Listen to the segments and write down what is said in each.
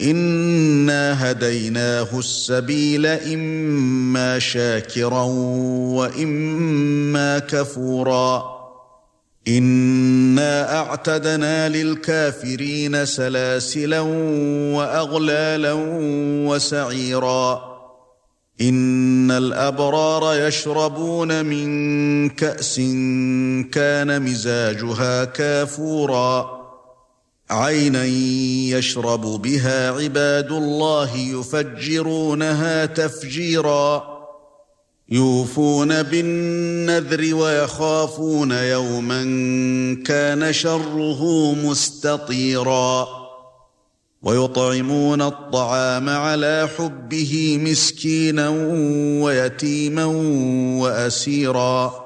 إِنَّا هَدَيْنَاهُ السَّبِيلَ إِمَّا شَاكِرًا وَإِمَّا كَفُورًا إِنَّا أَعْتَدْنَا لِلْكَافِرِينَ سَلَاسِلًا وَأَغْلَالًا وَسَعِيرًا إِنَّ الْأَبْرَارَ يَشْرَبُونَ مِنْ كَأْسٍ كَانَ مِزَاجُهَا كَافُورًا عَيْنًا يَشْرَبُ بِهَا عِبَادُ اللَّهِ يُفَجِّرُونَهَا تَفْجِيرًا. يُوفُونَ بِالنَّذْرِ وَيَخَافُونَ يَوْمًا كَانَ شَرُّهُ مُسْتَطِيرًا. وَيُطْعِمُونَ الطَّعَامَ عَلَى حُبِّهِ مِسْكِينًا وَيَتِيمًا وَأَسِيرًا.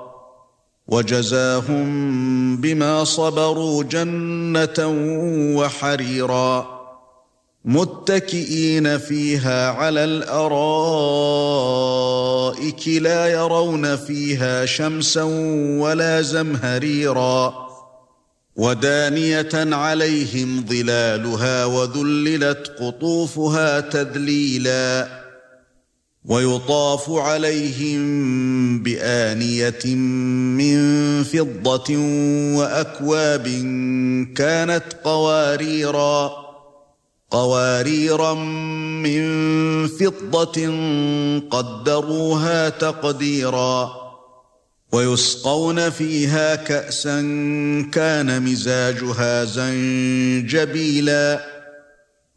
وَجَزَاهُم بِمَا صَبَرُوا جَنَّةً وَحَرِيرًا مُتَّكِئِينَ فِيهَا عَلَى الْأَرَائِكِ لَا يَرَوْنَ فِيهَا شَمْسًا وَلَا زَمْهَرِيرًا وَدَانِيَةً عَلَيْهِمْ ظِلَالُهَا وَذُلِّلَتْ قُطُوفُهَا تَذْلِيلًا وَيُطَافُ عَلَيْهِم بِآنِيَةٍ مِّن فِضَّةٍ وَأَكْوَابٍ كَانَتْ قَوَارِيرَا قَوَارِيرَا مِّن فِضَّةٍ قَدَّرُوهَا تَقْدِيرًا. وَيُسْقَوْنَ فِيهَا كَأْسًا كَانَ مِزَاجُهَا زَنجَبِيلًا.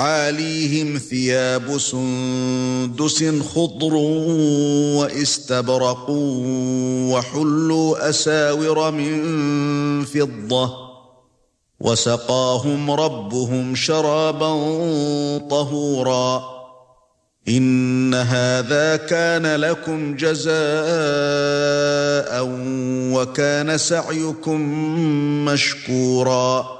عَالِيهِمْ ثِيَابُ سُندُسٍ خُضْرٌ وَإِسْتَبْرَقٌ وَحُلُّوا أَسَاوِرَ مِن فِضَّةٍ وَسَقَاهُمْ رَبُّهُمْ شَرَابًا طَهُورًا إِنَّ هَذَا كَانَ لَكُمْ جَزَاءً وَكَانَ سَعْيُكُمْ مَشْكُورًا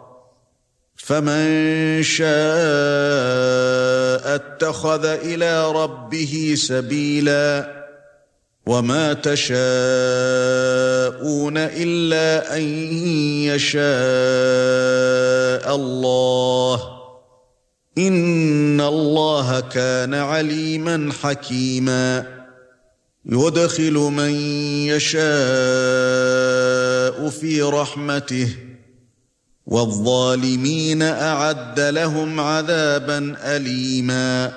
فَمَن شَاءَ اتَّخَذَ إِلَى رَبِّهِ سَبِيلًا وَمَا تَشَاءُونَ إِلَّا أَن يَشَاءَ اللَّهُ إِنَّ اللَّهَ كَانَ عَلِيمًا حَكِيمًا يُدْخِلُ مَن يَشَاءُ فِي رَحْمَتِهِ وَالظَّالِمِينَ أَعَدَّ لَهُمْ عَذَابًا أَلِيمًا